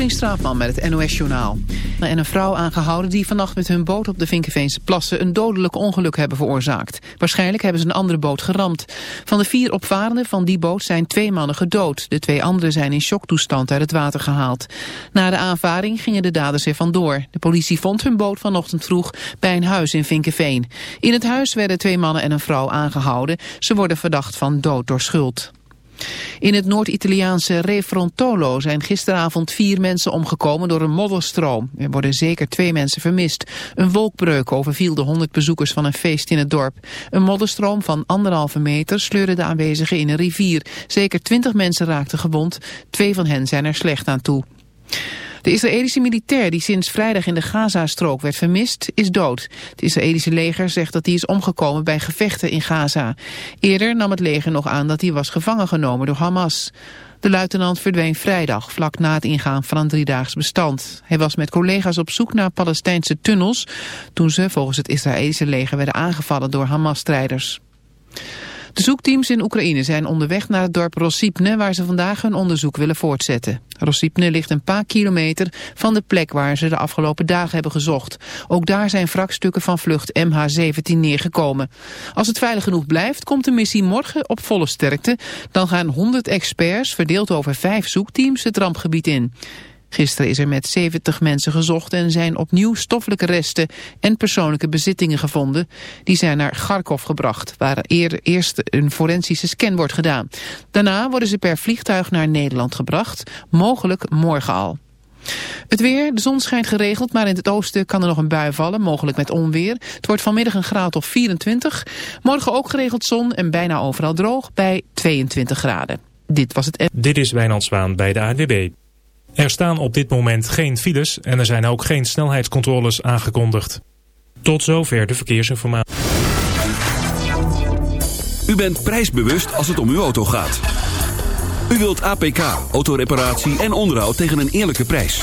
Katrien Straatman met het NOS-journaal. En een vrouw aangehouden die vannacht met hun boot op de Vinkenveense plassen... een dodelijk ongeluk hebben veroorzaakt. Waarschijnlijk hebben ze een andere boot geramd. Van de vier opvarenden van die boot zijn twee mannen gedood. De twee anderen zijn in shocktoestand uit het water gehaald. Na de aanvaring gingen de daders er vandoor. De politie vond hun boot vanochtend vroeg bij een huis in Vinkenveen. In het huis werden twee mannen en een vrouw aangehouden. Ze worden verdacht van dood door schuld. In het Noord-Italiaanse Refrontolo zijn gisteravond vier mensen omgekomen door een modderstroom. Er worden zeker twee mensen vermist. Een wolkbreuk overviel de honderd bezoekers van een feest in het dorp. Een modderstroom van anderhalve meter sleurde de aanwezigen in een rivier. Zeker twintig mensen raakten gewond. Twee van hen zijn er slecht aan toe. De Israëlische militair die sinds vrijdag in de Gaza-strook werd vermist, is dood. Het Israëlische leger zegt dat hij is omgekomen bij gevechten in Gaza. Eerder nam het leger nog aan dat hij was gevangen genomen door Hamas. De luitenant verdween vrijdag, vlak na het ingaan van een driedaags bestand. Hij was met collega's op zoek naar Palestijnse tunnels... toen ze volgens het Israëlische leger werden aangevallen door Hamas-strijders. De zoekteams in Oekraïne zijn onderweg naar het dorp Rossipne... waar ze vandaag hun onderzoek willen voortzetten. Rossipne ligt een paar kilometer van de plek waar ze de afgelopen dagen hebben gezocht. Ook daar zijn wrakstukken van vlucht MH17 neergekomen. Als het veilig genoeg blijft, komt de missie morgen op volle sterkte. Dan gaan 100 experts, verdeeld over vijf zoekteams, het rampgebied in. Gisteren is er met 70 mensen gezocht en zijn opnieuw stoffelijke resten en persoonlijke bezittingen gevonden. Die zijn naar Kharkov gebracht, waar eerder eerst een forensische scan wordt gedaan. Daarna worden ze per vliegtuig naar Nederland gebracht, mogelijk morgen al. Het weer, de zon schijnt geregeld, maar in het oosten kan er nog een bui vallen, mogelijk met onweer. Het wordt vanmiddag een graad of 24. Morgen ook geregeld zon en bijna overal droog bij 22 graden. Dit was het... Dit is Wijnand Zwaan bij de ANWB. Er staan op dit moment geen files en er zijn ook geen snelheidscontroles aangekondigd. Tot zover de verkeersinformatie. U bent prijsbewust als het om uw auto gaat. U wilt APK, autoreparatie en onderhoud tegen een eerlijke prijs.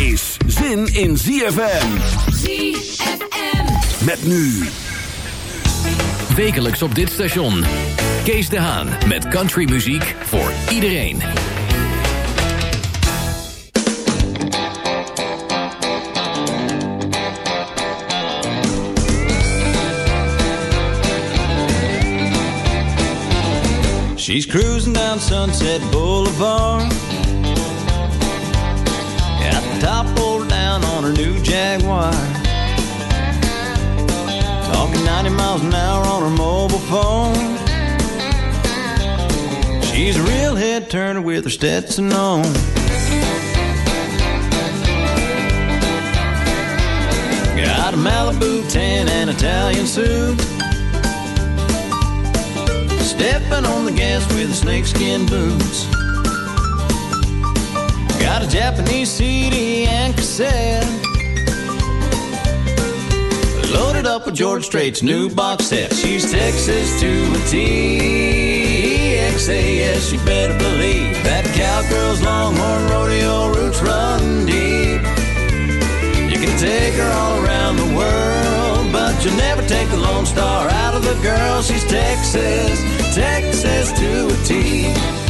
is zin in ZFM. ZFM. Met nu. Wekelijks op dit station. Kees de Haan met countrymuziek voor iedereen. She's cruising down Sunset Boulevard Top pulled down on her new Jaguar. Talking 90 miles an hour on her mobile phone. She's a real head turner with her Stetson on. Got a Malibu tan and Italian suit. Stepping on the gas with snakeskin boots. Got a Japanese CD and cassette. Loaded up with George Strait's new box set. She's Texas to a T. X-A-S, you better believe that cowgirl's longhorn rodeo roots run deep. You can take her all around the world, but you'll never take the Lone Star out of the girl. She's Texas, Texas to a T.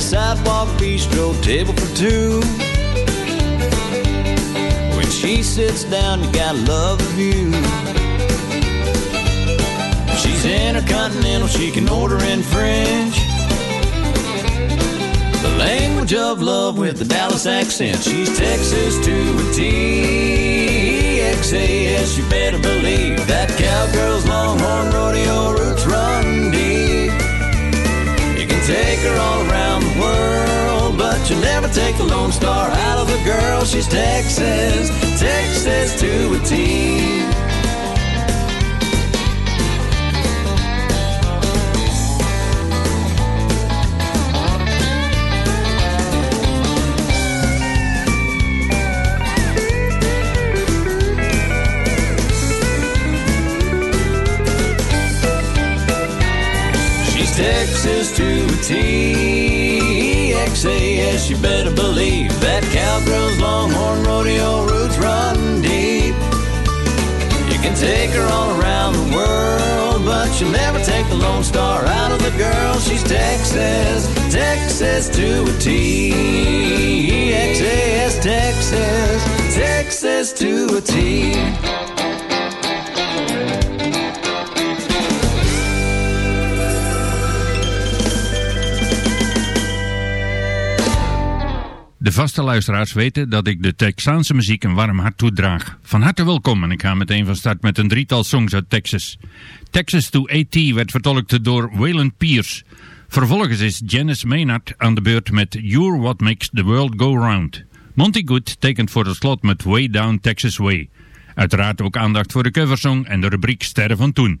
a sidewalk bistro table for two. When she sits down, you gotta love the view. She's intercontinental, she can order in French. The language of love with the Dallas accent. She's Texas to a T. X-A-S, you better believe that cowgirl's longhorn rodeo roots run deep. You can take her all around but never take the Lone Star out of the girl. She's Texas, Texas to a T. She's Texas to a T. X-A-S, you better believe that cowgirl's longhorn rodeo roots run deep. You can take her all around the world, but you'll never take the Lone Star out of the girl. She's Texas, Texas to a T. X-A-S, Texas, Texas to a T. vaste luisteraars weten dat ik de Texaanse muziek een warm hart toedraag. Van harte welkom en ik ga meteen van start met een drietal songs uit Texas. Texas to AT werd vertolkt door Waylon Pierce. Vervolgens is Janice Maynard aan de beurt met You're What Makes the World Go Round. Monty Good tekent voor het slot met Way Down Texas Way. Uiteraard ook aandacht voor de coversong en de rubriek Sterren van Toen.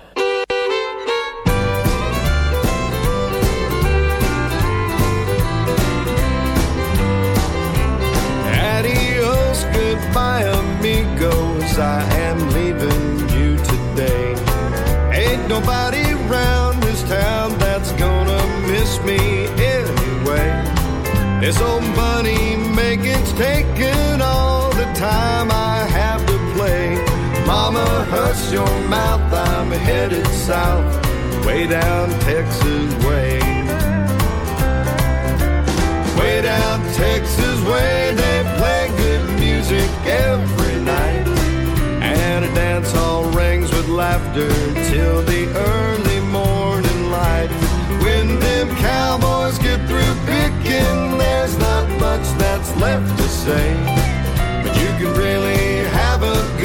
your mouth, I'm headed south, way down Texas way. Way down Texas way, they play good music every night. And a dance hall rings with laughter till the early morning light. When them cowboys get through picking, there's not much that's left to say.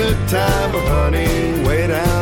Good time, honey, way down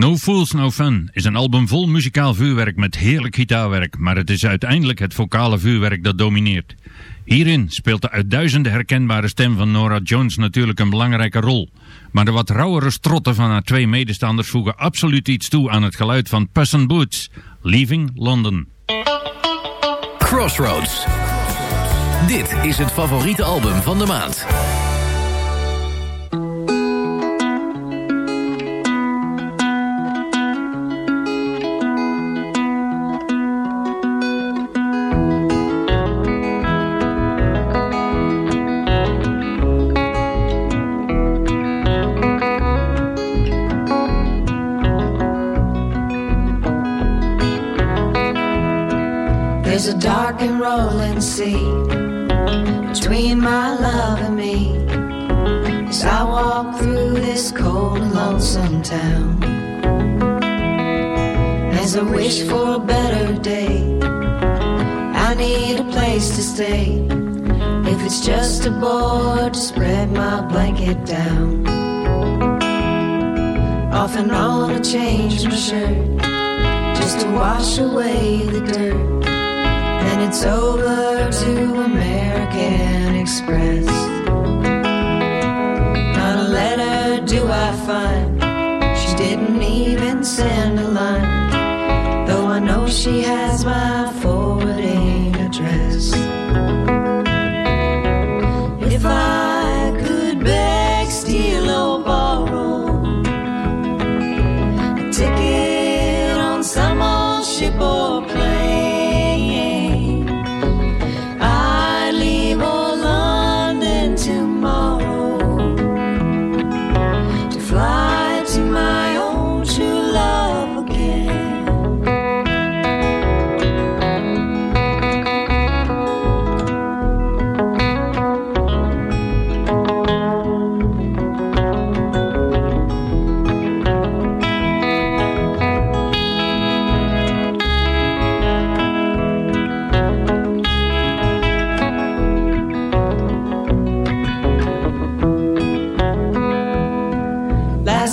No Fools No Fun is een album vol muzikaal vuurwerk met heerlijk gitaarwerk, maar het is uiteindelijk het vocale vuurwerk dat domineert. Hierin speelt de uit duizenden herkenbare stem van Nora Jones natuurlijk een belangrijke rol. Maar de wat rauwere strotten van haar twee medestanders voegen absoluut iets toe aan het geluid van Puss in Boots, Leaving London. Crossroads. Dit is het favoriete album van de maand. Town, as I wish for a better day, I need a place to stay. If it's just a board to spread my blanket down. Off and on, I change my shirt just to wash away the dirt. Then it's over to American Express. Not a letter do I find. She send a line. Though I know she has my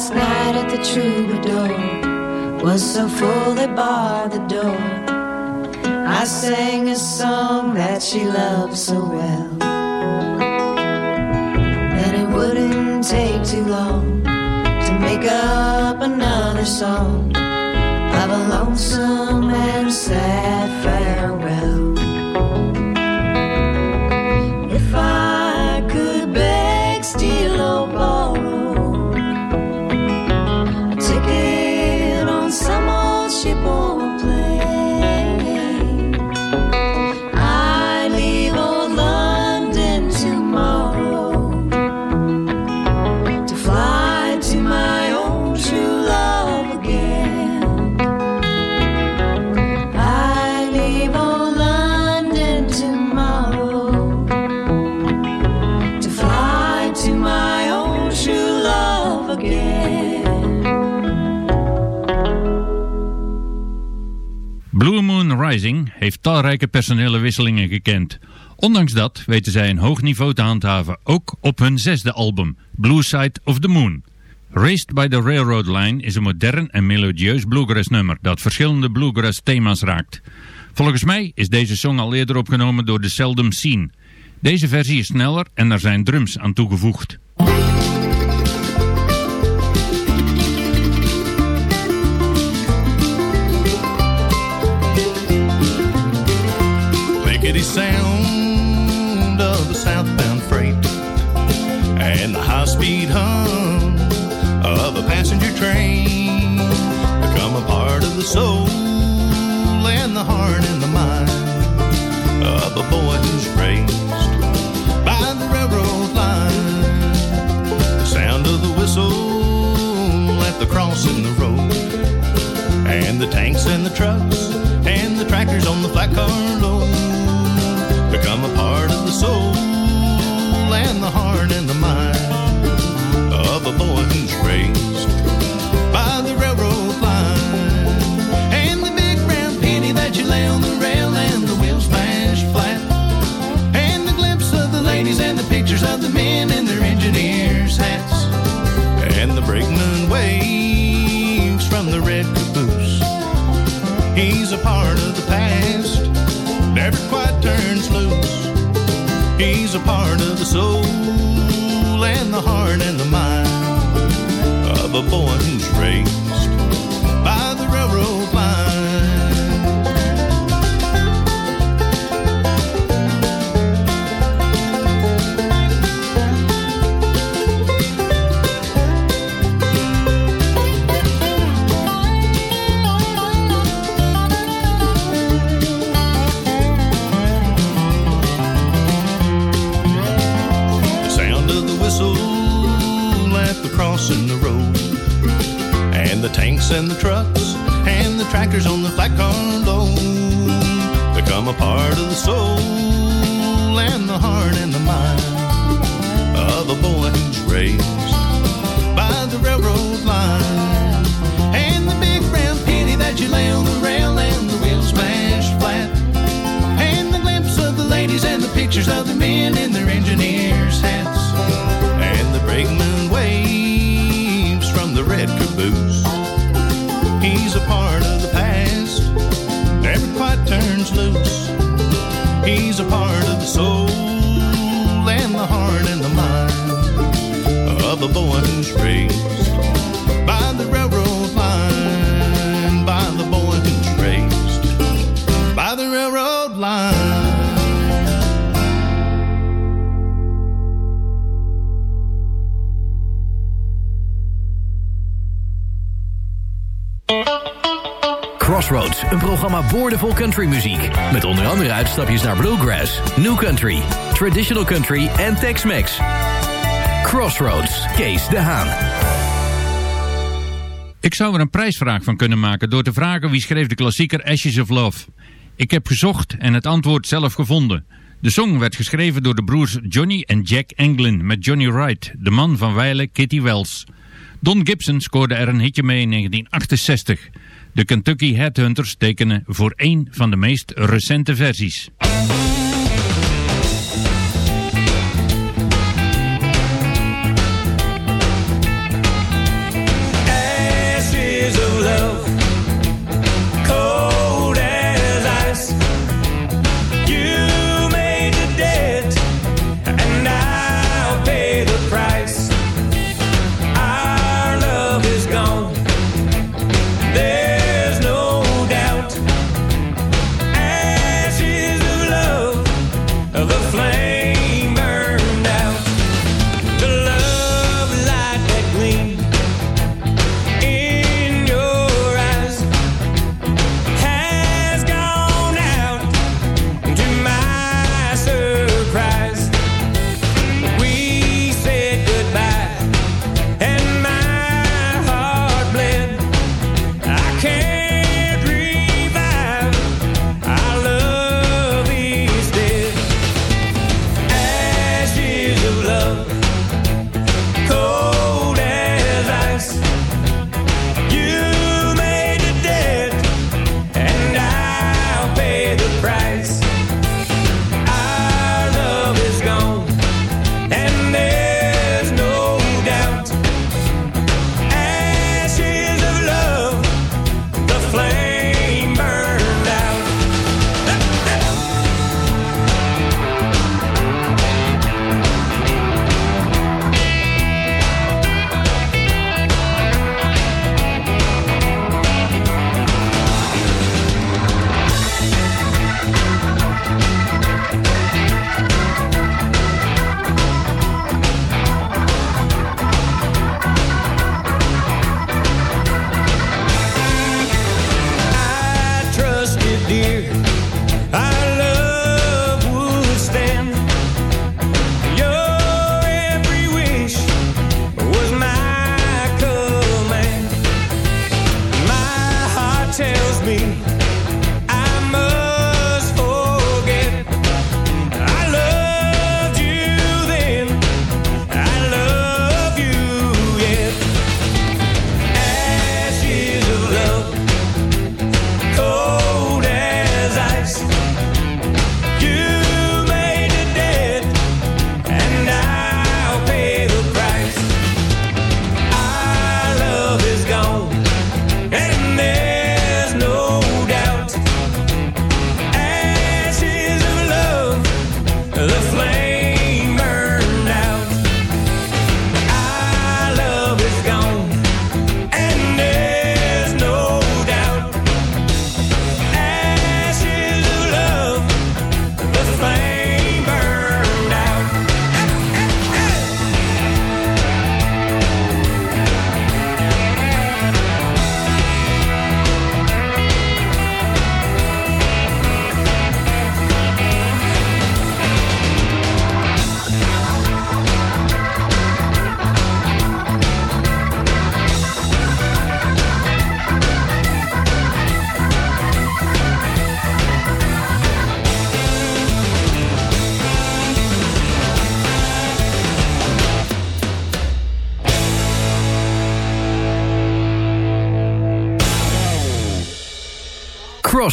Last night at the troubadour was so full they barred the door. I sang a song that she loved so well. That it wouldn't take too long to make up another song of a lonesome and sad farewell. Rising heeft talrijke personele wisselingen gekend. Ondanks dat weten zij een hoog niveau te handhaven, ook op hun zesde album, Blue Side of the Moon. Raised by the Railroad Line is een modern en melodieus bluegrass nummer dat verschillende bluegrass thema's raakt. Volgens mij is deze song al eerder opgenomen door de Seldom Scene. Deze versie is sneller en er zijn drums aan toegevoegd. Lickety sound of the southbound freight and the high speed hum of a passenger train become a part of the soul and the heart and the mind of a boy who's raised by the railroad line. The sound of the whistle at the crossing the road and the tanks and the trucks and the tractors on the flat car soul and the heart and the mind of a boy who's raised by the railroad line. And the big brown penny that you lay on the rail and the wheels smash flat. And the glimpse of the ladies and the pictures of the men in their engineers hats. And the brakeman waves from the red caboose. He's a part of the past, never quite turns loose. He's a part of the soul and the heart and the mind of a boy who's raised andere uitstapjes naar bluegrass, new country, traditional country en Tex-Mex. Crossroads, Kees de Haan. Ik zou er een prijsvraag van kunnen maken door te vragen wie schreef de klassieker Ashes of Love. Ik heb gezocht en het antwoord zelf gevonden. De song werd geschreven door de broers Johnny en Jack Anglin met Johnny Wright, de man van wijle Kitty Wells. Don Gibson scoorde er een hitje mee in 1968. De Kentucky Headhunters tekenen voor één van de meest recente versies.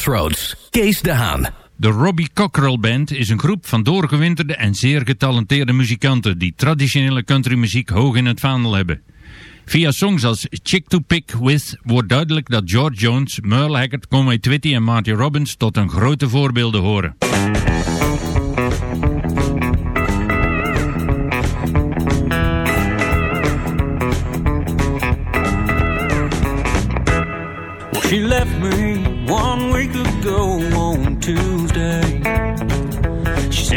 Crossroads, de Haan. De Robbie Cockrell Band is een groep van doorgewinterde en zeer getalenteerde muzikanten die traditionele countrymuziek hoog in het vaandel hebben. Via songs als Chick to Pick With wordt duidelijk dat George Jones, Merle Haggard, Conway Twitty en Marty Robbins tot een grote voorbeelden horen.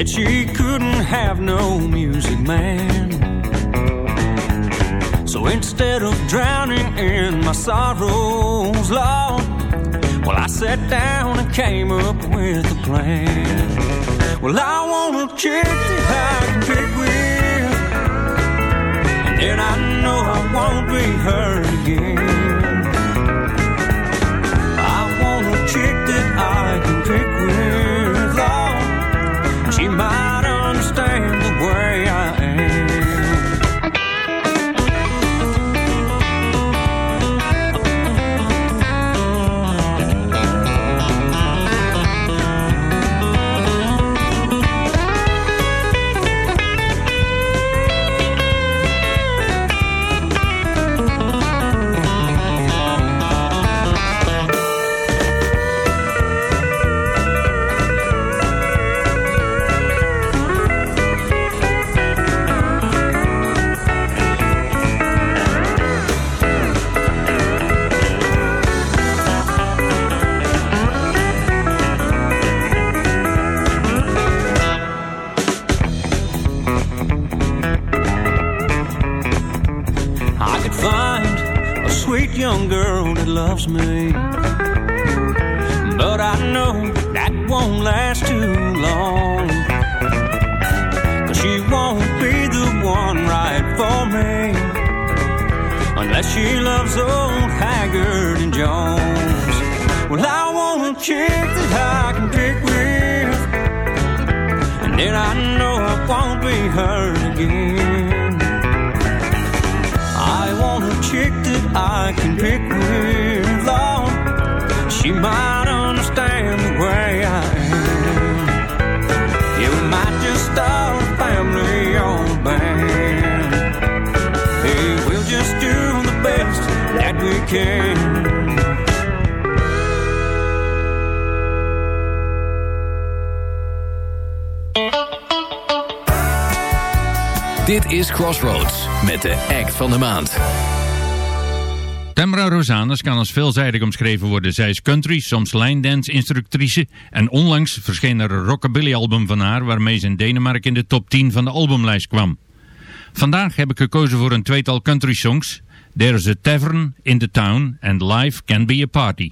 Said she couldn't have no music man. So instead of drowning in my sorrows, Lord, well, I sat down and came up with a plan. Well, I want a chick that I can pick with, and then I know I won't be hurt again. I want a chick that I can pick loves me. But I know that won't last too long. Cause she won't be the one right for me. Unless she loves old Haggard and Jones. Well, I want a chick that I can pick with. And then I know I won't be hurt again. I want a chick I can pick with, Lord. She might understand the way I am. You might just start a family a band. Hey, we'll just do the best that we can. Dit is Crossroads met de act van de maand. Tamra Rosanes kan als veelzijdig omschreven worden. Zij is country, soms line dance instructrice en onlangs verscheen er een rockabilly album van haar waarmee ze in Denemarken in de top 10 van de albumlijst kwam. Vandaag heb ik gekozen voor een tweetal country songs. There's a tavern in the town and life can be a party.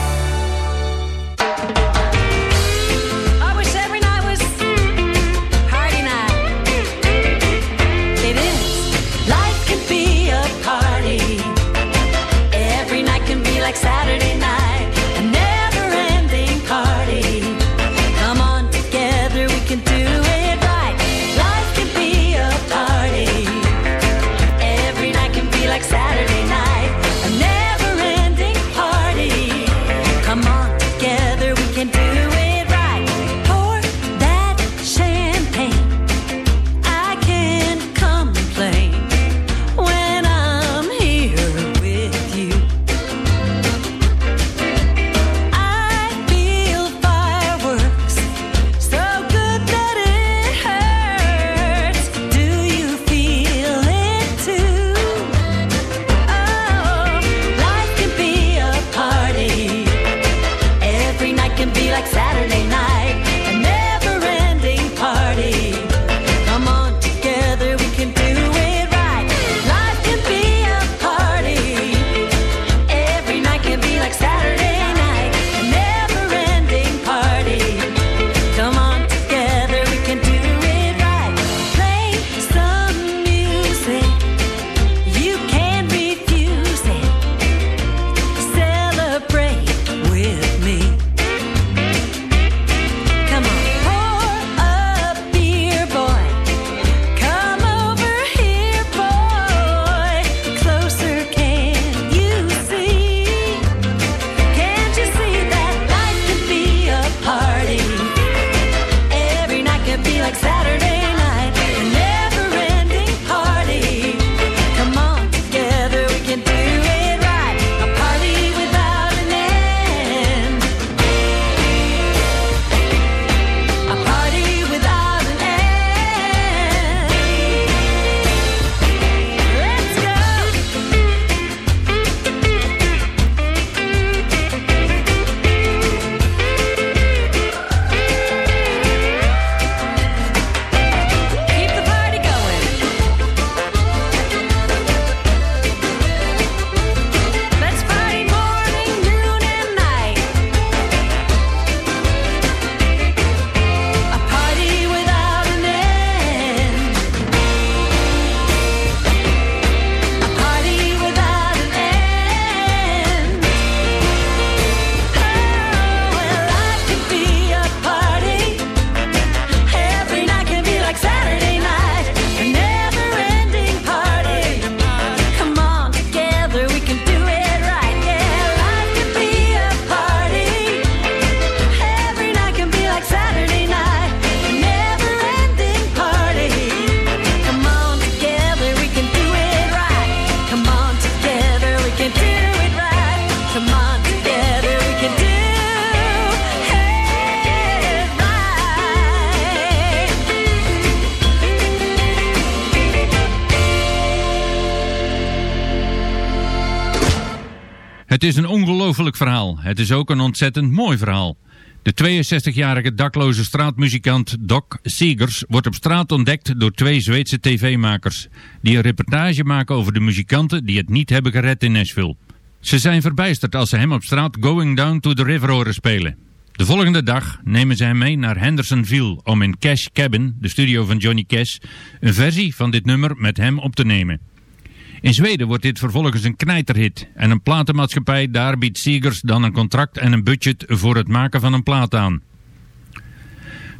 Het is een ongelooflijk verhaal. Het is ook een ontzettend mooi verhaal. De 62-jarige dakloze straatmuzikant Doc Seegers wordt op straat ontdekt door twee Zweedse tv-makers, die een reportage maken over de muzikanten die het niet hebben gered in Nashville. Ze zijn verbijsterd als ze hem op straat Going Down to the River horen spelen. De volgende dag nemen ze hem mee naar Hendersonville om in Cash Cabin, de studio van Johnny Cash, een versie van dit nummer met hem op te nemen. In Zweden wordt dit vervolgens een knijterhit en een platenmaatschappij daar biedt Seegers dan een contract en een budget voor het maken van een plaat aan.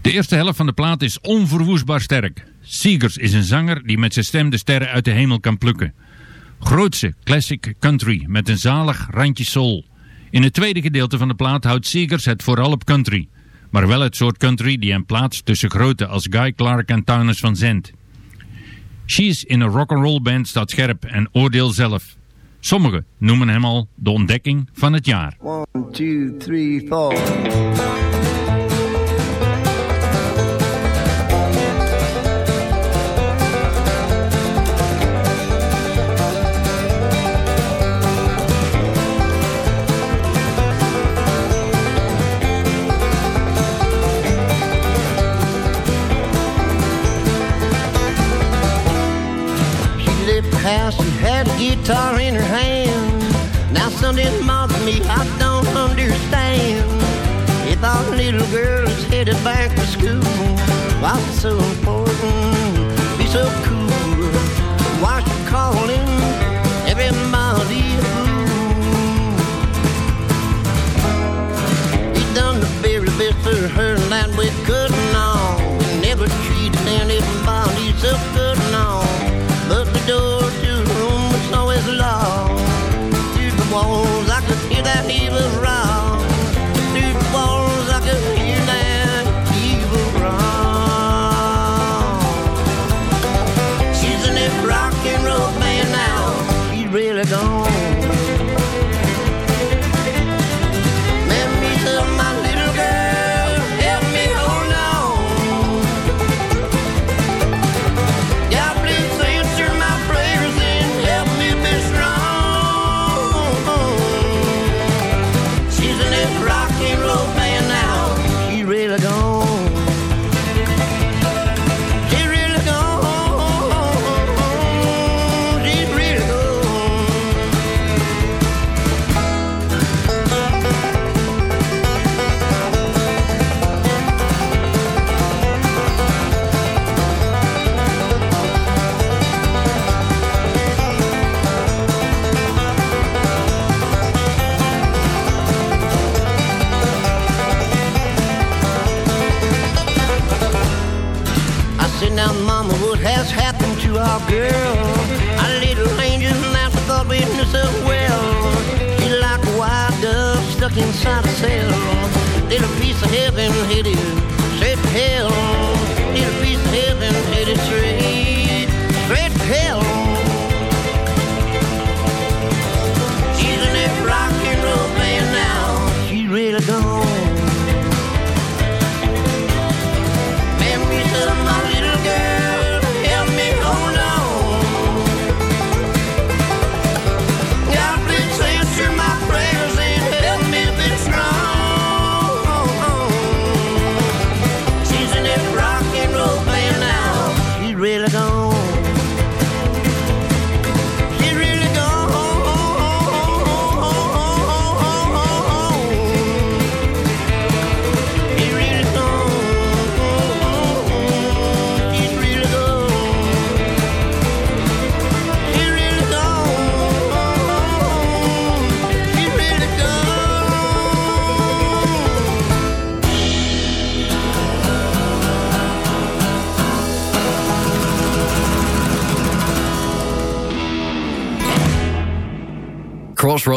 De eerste helft van de plaat is onverwoestbaar sterk. Seegers is een zanger die met zijn stem de sterren uit de hemel kan plukken. Grootse classic country met een zalig randje soul. In het tweede gedeelte van de plaat houdt Seegers het vooral op country. Maar wel het soort country die hem plaatst tussen grote als Guy Clark en Townes van Zandt. She's in een rock'n'roll band staat scherp en oordeel zelf. Sommigen noemen hem al de ontdekking van het jaar. House she had a guitar in her hand. Now something bothers me, I don't understand. If our little girl is headed back to school, why so important? yourself. Little piece of heaven hit.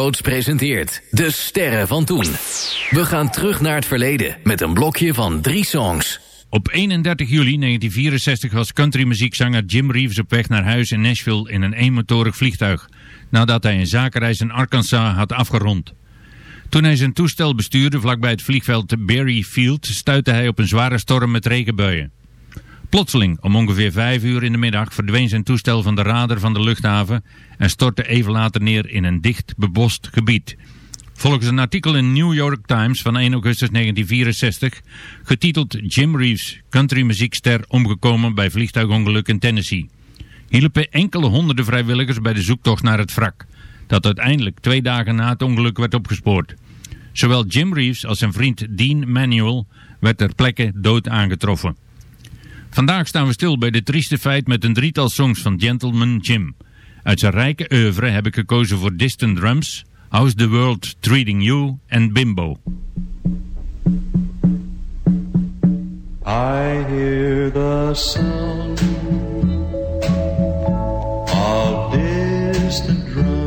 Presenteert De Sterren van Toen. We gaan terug naar het verleden met een blokje van drie songs. Op 31 juli 1964 was countrymuziekzanger Jim Reeves op weg naar huis in Nashville in een eenmotorig vliegtuig, nadat hij een zakenreis in Arkansas had afgerond. Toen hij zijn toestel bestuurde vlakbij het vliegveld Berry Field, stuitte hij op een zware storm met regenbuien. Plotseling, om ongeveer vijf uur in de middag, verdween zijn toestel van de radar van de luchthaven en stortte even later neer in een dicht bebost gebied. Volgens een artikel in New York Times van 1 augustus 1964, getiteld Jim Reeves, countrymuziekster omgekomen bij vliegtuigongeluk in Tennessee, hielpen enkele honderden vrijwilligers bij de zoektocht naar het wrak, dat uiteindelijk twee dagen na het ongeluk werd opgespoord. Zowel Jim Reeves als zijn vriend Dean Manuel werd ter plekke dood aangetroffen. Vandaag staan we stil bij de trieste feit met een drietal songs van Gentleman Jim. Uit zijn rijke oeuvre heb ik gekozen voor Distant Drums, How's the World Treating You en Bimbo. I hear the sound of distant drums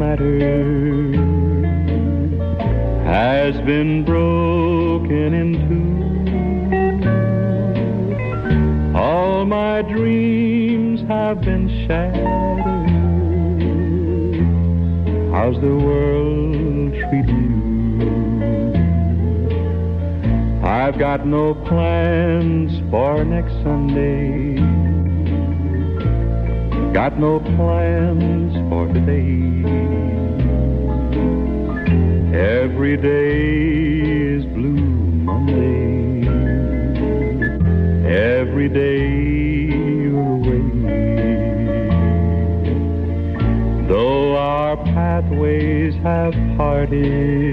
matters has been broken in two. All my dreams have been shattered. How's the world treating you? I've got no plans for next Sunday. Got no plans for today. Every day is Blue Monday. Every day you're away. Though our pathways have parted,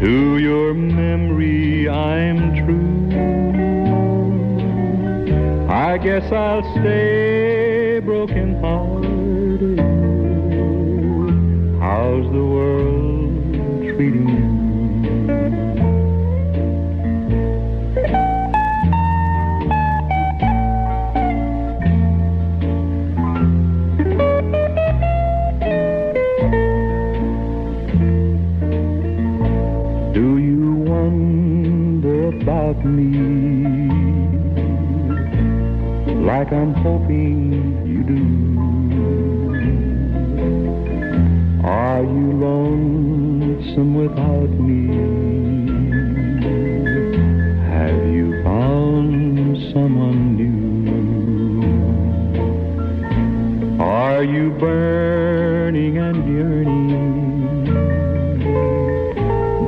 to your memory I'm true. I guess I'll stay broken hearted How's the world treating you. Do you wonder about me? Like I'm hoping you do. Are you lonesome without me? Have you found someone new? Are you burning and yearning?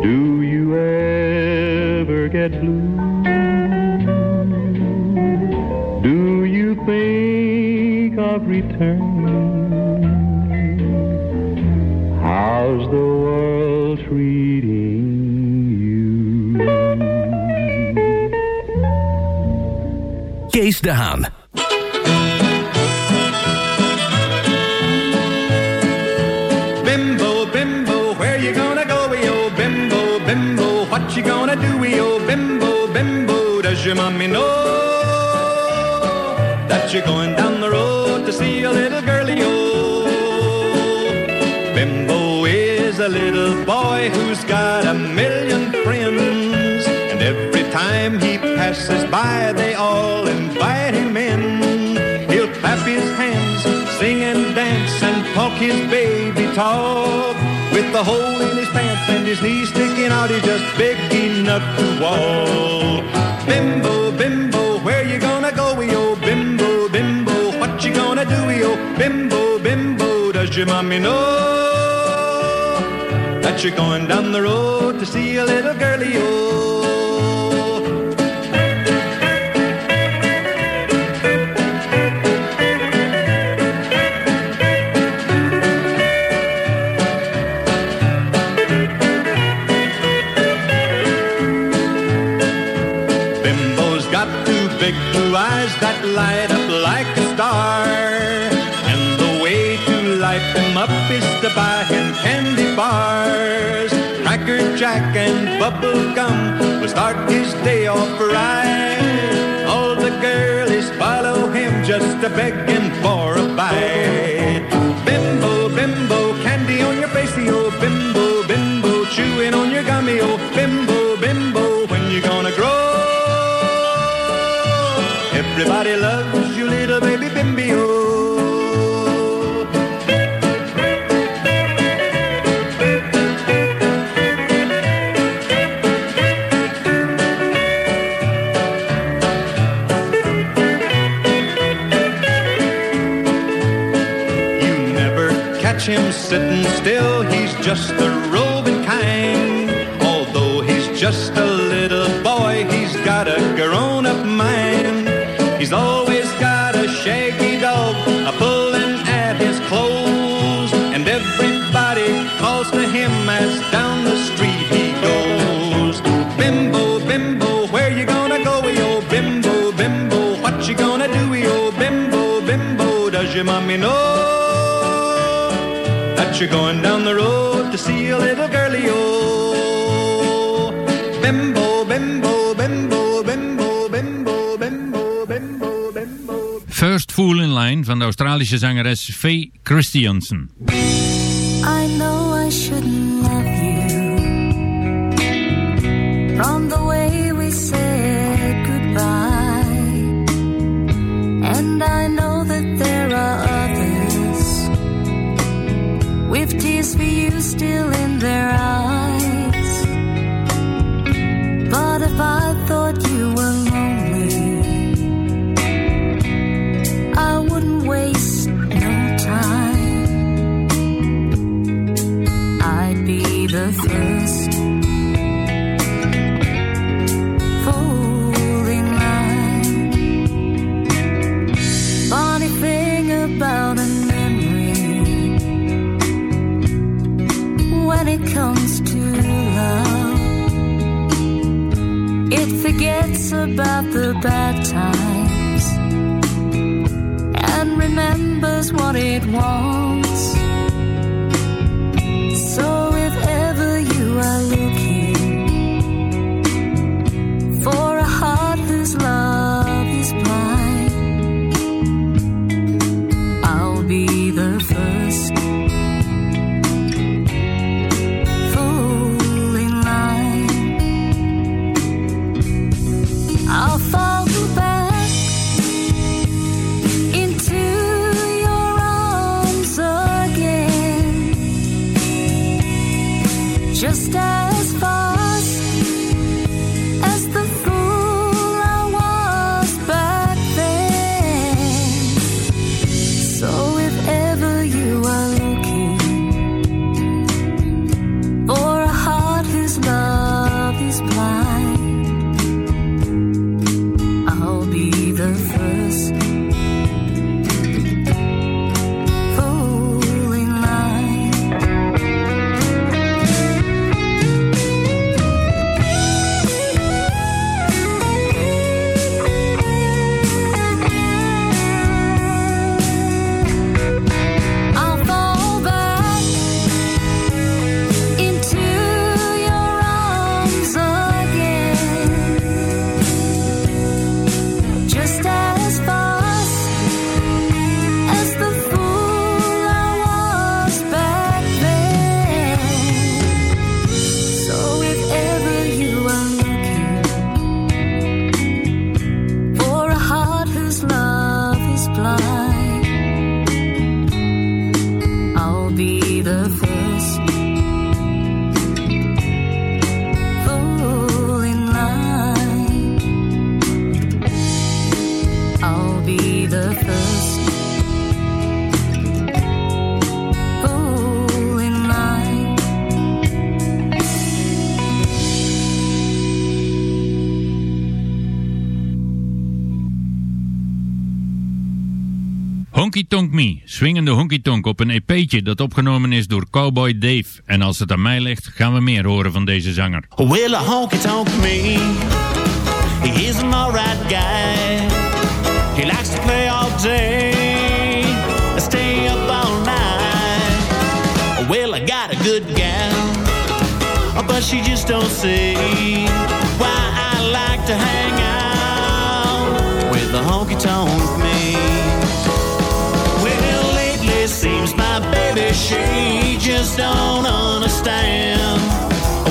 Do you ever get blue? Think of returning? How's the world treating you? Kees de Haan. Bimbo, bimbo, where you gonna go, yo? Oh, bimbo, bimbo, what you gonna do, yo? Oh, bimbo, bimbo, does your mommy know that you're going down the road to see a little girlie, yo? Bimbo is a little boy who's got a million friends, and every time he passes by, they all invite him in. He'll clap his hands, sing and dance, and talk his baby talk. With the hole in his pants and his knees sticking out, he's just big enough to walk. Bimbo, bimbo, gonna do, yo? Bimbo, bimbo, does your mommy know that you're going down the road to see a little girlie, yo? Bubble gum will start his day off right. All the girlies follow him just a begging for a bite. Australische zangeres Faye Christiansen. I know I shouldn't love you forgets about the bad times and remembers what it wants. Honky tonk op een EP'tje dat opgenomen is door Cowboy Dave. En als het aan mij ligt, gaan we meer horen van deze zanger. Well, a honky tonk me, he's an alright guy. He likes to play all day stay up all night. Well, I got a good gal, but she just don't see why I like to hang out with the honky tonk me. Baby she just don't understand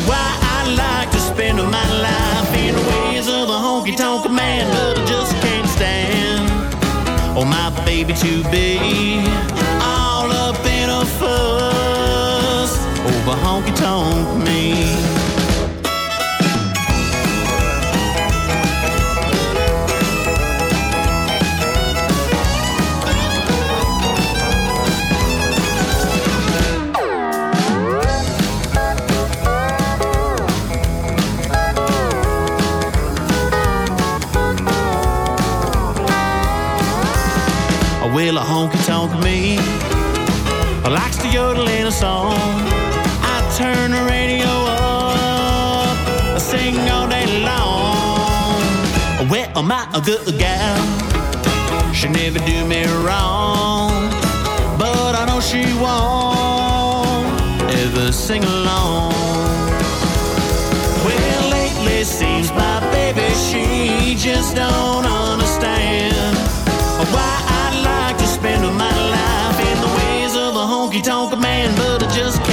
why I like to spend my life in the ways of a honky tonk man, but I just can't stand oh my baby to be Well, a honky tonk me likes to yodel in a song. I turn the radio up, I sing all day long. Well, my good gal, she never do me wrong, but I know she won't ever sing along. Well, lately seems my baby she just don't understand why I honky tonk man, but I just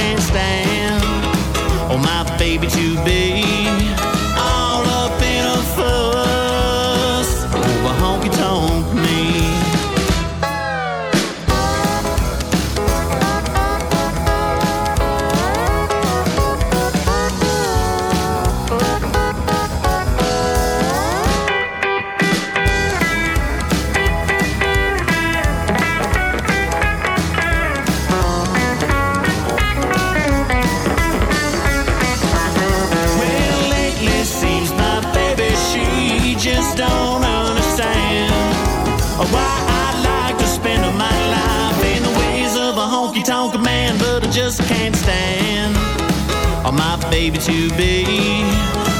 baby to be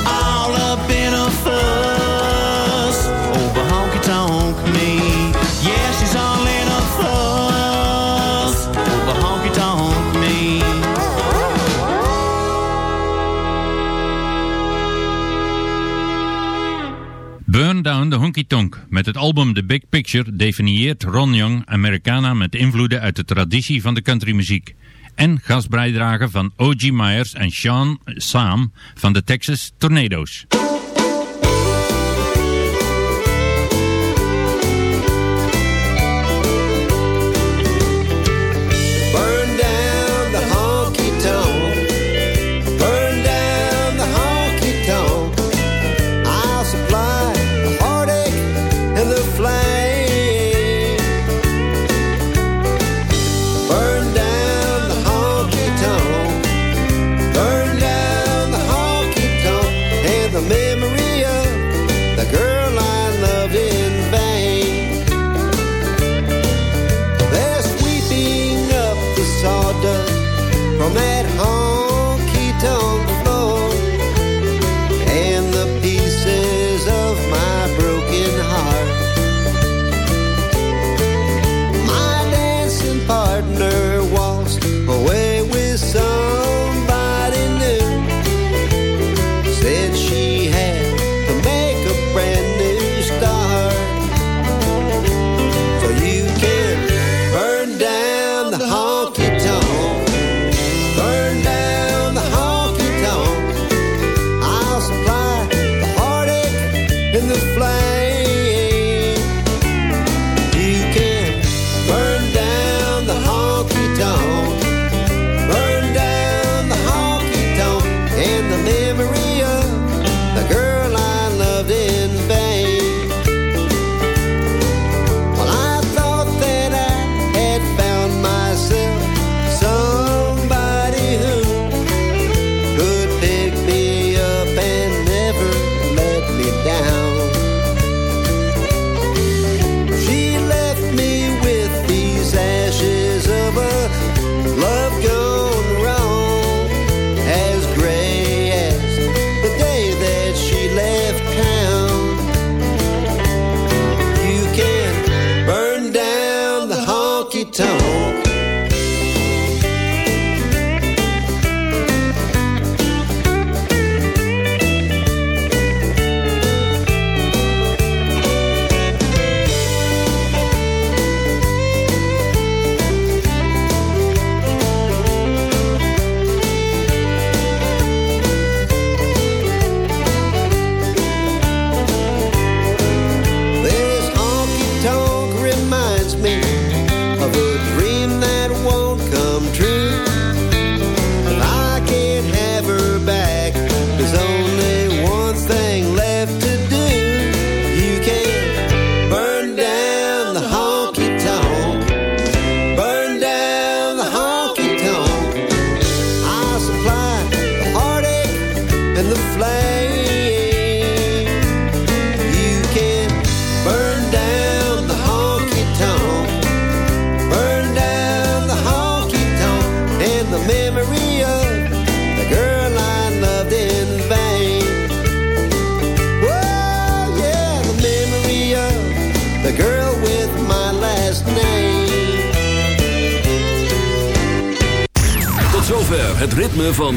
all up in over honky tonk me. Yeah, she's all in a fuss over tonk me. Burn Down the Honky Tonk. Met het album The Big Picture definieert Ron Young Americana met invloeden uit de traditie van de countrymuziek. En gastbijdragen van O.G. Myers en Sean Sam van de Texas Tornadoes.